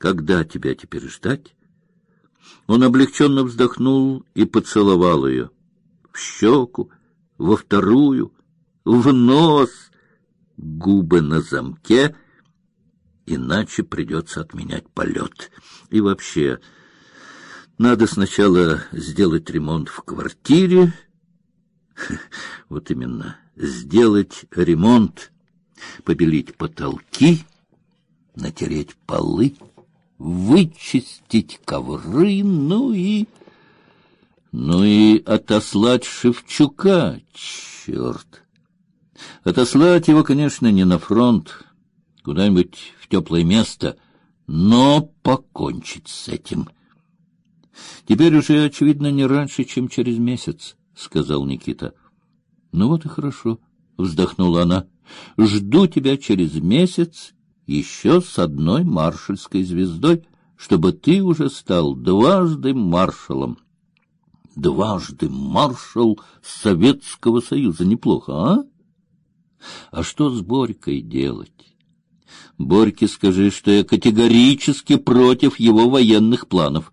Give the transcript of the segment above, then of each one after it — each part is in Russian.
Когда тебя теперь ждать? Он облегченно вздохнул и поцеловал ее в щеку, во вторую, в нос, губы на замке, иначе придется отменять полет. И вообще, надо сначала сделать ремонт в квартире. Вот именно, сделать ремонт, побелить потолки, натереть полы, вычистить ковры, ну и... Ну и отослать Шевчука, черт! Отослать его, конечно, не на фронт, куда-нибудь в теплое место, но покончить с этим. Теперь уже, очевидно, не раньше, чем через месяц, — сказал Никита. — Ну вот и хорошо, — вздохнула она. — Жду тебя через месяц еще с одной маршальской звездой, чтобы ты уже стал дважды маршалом. — дважды маршал Советского Союза. Неплохо, а? А что с Борькой делать? Борьке скажи, что я категорически против его военных планов.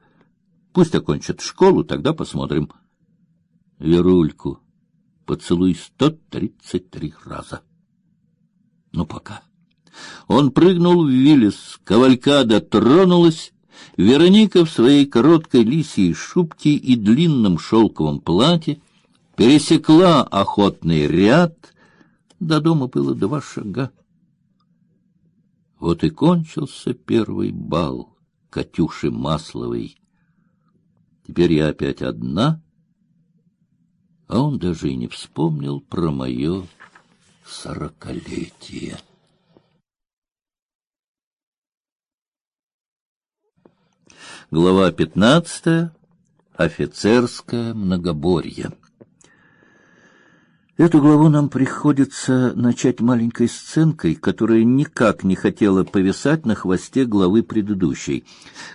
Пусть окончит школу, тогда посмотрим. Верульку поцелуй сто тридцать три раза. Ну, пока. Он прыгнул в Виллис, кавалькада тронулась, Вероника в своей короткой лисьей шубке и длинном шелковом платье пересекла охотный ряд. До дома было два шага. Вот и кончился первый бал Катюши Масловой. Теперь я опять одна, а он даже и не вспомнил про мое сорокалетие. Глава пятнадцатая. Офицерское многоборье. Эту главу нам приходится начать маленькой сценкой, которая никак не хотела повисать на хвосте главы предыдущей,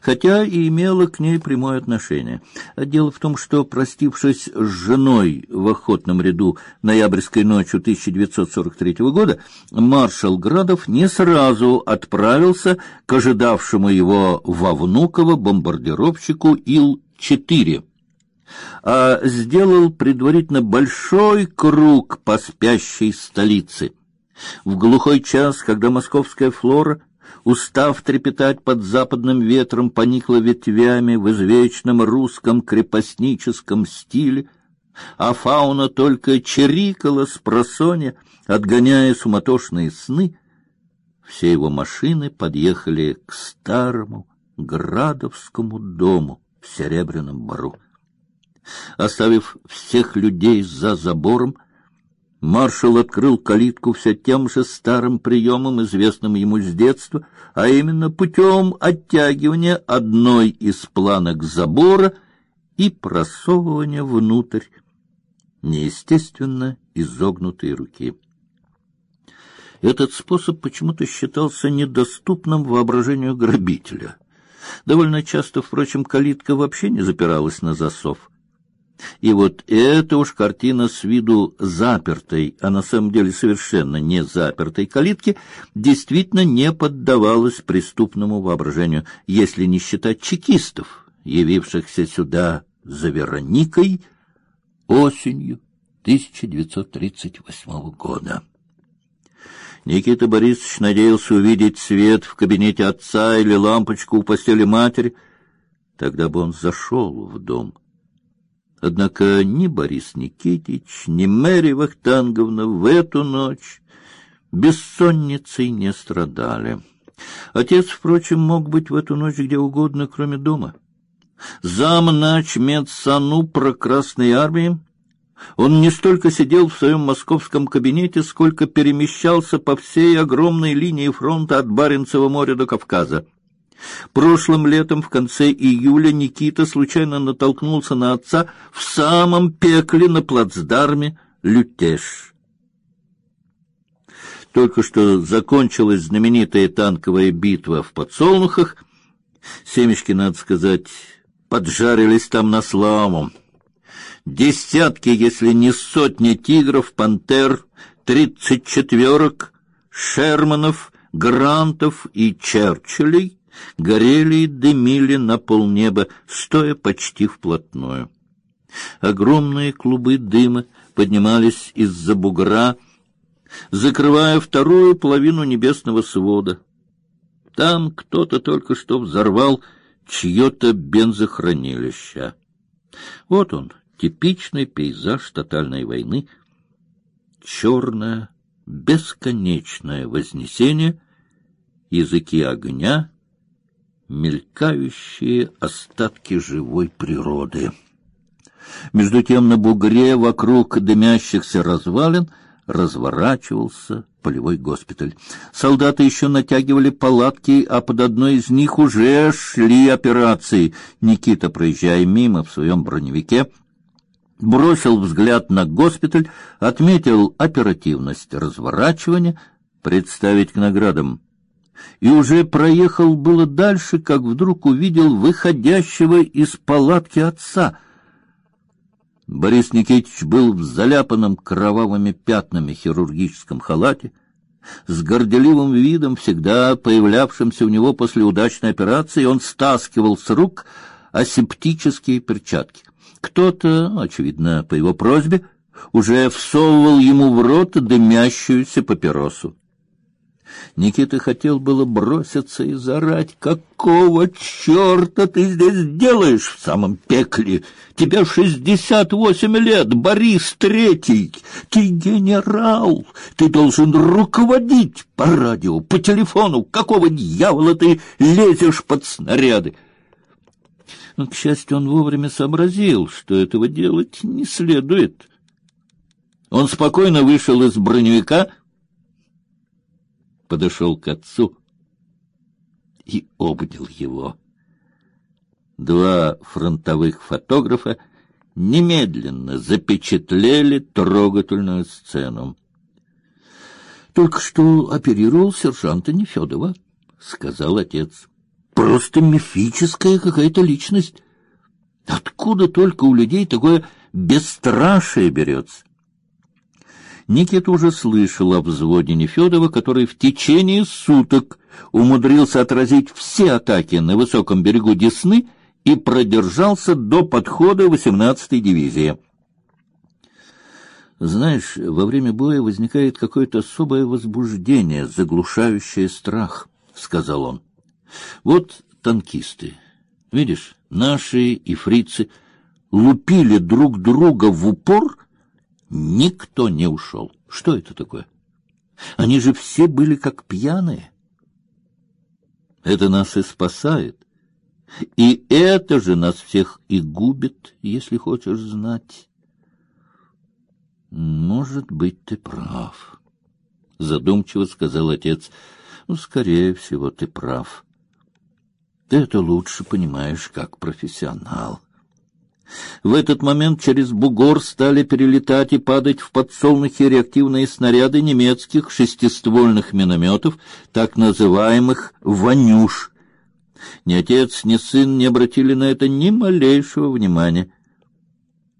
хотя и имела к ней прямое отношение. А дело в том, что, простившись с женой в охотном ряду ноябрьской ночью 1943 года, маршал Градов не сразу отправился к ожидавшему его во Внуково бомбардировщику Ил-4 а сделал предварительно большой круг по спящей столице. В глухой час, когда московская флора, устав трепетать под западным ветром, поникла ветвями в извечном русском крепостническом стиле, а фауна только чирикала с просоня, отгоняя суматошные сны, все его машины подъехали к старому Градовскому дому в Серебряном Бару. Оставив всех людей за забором, маршал открыл калитку все тем же старым приемом, известным ему с детства, а именно путем оттягивания одной из планок забора и просовывания внутрь неестественно изогнутой руки. Этот способ почему-то считался недоступным воображению грабителя. Довольно часто, впрочем, калитка вообще не запиралась на засов. И вот эта уж картина с виду запертой, а на самом деле совершенно не запертой калитки, действительно не поддавалась преступному воображению, если не считать чекистов, явившихся сюда за Вероникой осенью 1938 года. Никита Борисович надеялся увидеть свет в кабинете отца или лампочку у постели матери, тогда бы он зашел в дом. Однако ни Борис Никитич, ни Мэри Вахтанговна в эту ночь бессонницей не страдали. Отец, впрочем, мог быть в эту ночь где угодно, кроме дома. Зам нач медсану про Красной армии он не столько сидел в своем московском кабинете, сколько перемещался по всей огромной линии фронта от Баренцева моря до Кавказа. Прошлым летом в конце июля Никита случайно натолкнулся на отца в самом пекле на плацдарме Лютеш. Только что закончилась знаменитая танковая битва в Подсолнухах. Семечки, надо сказать, поджарились там на славу. Десятки, если не сотни тигров, пантер, тридцать четверок, Шерманов, Грантов и Черчиллей — горели и дымили на полнеба, стоя почти вплотную. Огромные клубы дыма поднимались из-за бугра, закрывая вторую половину небесного свода. Там кто-то только что взорвал чье-то бензохранилище. Вот он, типичный пейзаж тотальной войны, черное, бесконечное вознесение, языки огня, мелькающие остатки живой природы. Между тем на бугре вокруг дымящихся развалин разворачивался полевой госпиталь. Солдаты еще натягивали палатки, а под одной из них уже шли операции. Никита, проезжая мимо в своем броневике, бросил взгляд на госпиталь, отметил оперативность разворачивания, представить к наградам. И уже проехал было дальше, как вдруг увидел выходящего из палатки отца — Борис Никитич был в заляпанном кровавыми пятнами хирургическом халате, с горделивым видом, всегда появлявшимся у него после удачной операции, он стаскивал с рук асептические перчатки. Кто-то, очевидно, по его просьбе, уже всовывал ему в рот дымящуюся папиросу. Никита хотел было броситься и заорать: "Какого черта ты здесь делаешь в самом пекле? Тебе шестьдесят восемь лет, Борис Третий. Ты генерал. Ты должен руководить по радио, по телефону. Какого дьявола ты лезешь под снаряды?" Но, к счастью, он вовремя сообразил, что этого делать не следует. Он спокойно вышел из броневика подошел к отцу и обнял его. Два фронтовых фотографа немедленно запечатлели трогательную сцену. Только что оперировал сержанта Нефедова, сказал отец. Просто мифическая какая-то личность. Откуда только у людей такое бесстрашие берется? Никита уже слышал о взводе Нефедова, который в течение суток умудрился отразить все атаки на высоком берегу Десны и продержался до подхода 18-й дивизии. Знаешь, во время боя возникает какое-то особое возбуждение, заглушающее страх, сказал он. Вот танкисты. Видишь, наши и фрицы лупили друг друга в упор Никто не ушел. Что это такое? Они же все были как пьяные. Это нас и спасает. И это же нас всех и губит, если хочешь знать. Может быть, ты прав, задумчиво сказал отец. Ну, скорее всего, ты прав. Ты это лучше понимаешь как профессионал. В этот момент через бугор стали перелетать и падать в подсолнухи реактивные снаряды немецких шестиствольных минометов, так называемых «Ванюш». Ни отец, ни сын не обратили на это ни малейшего внимания.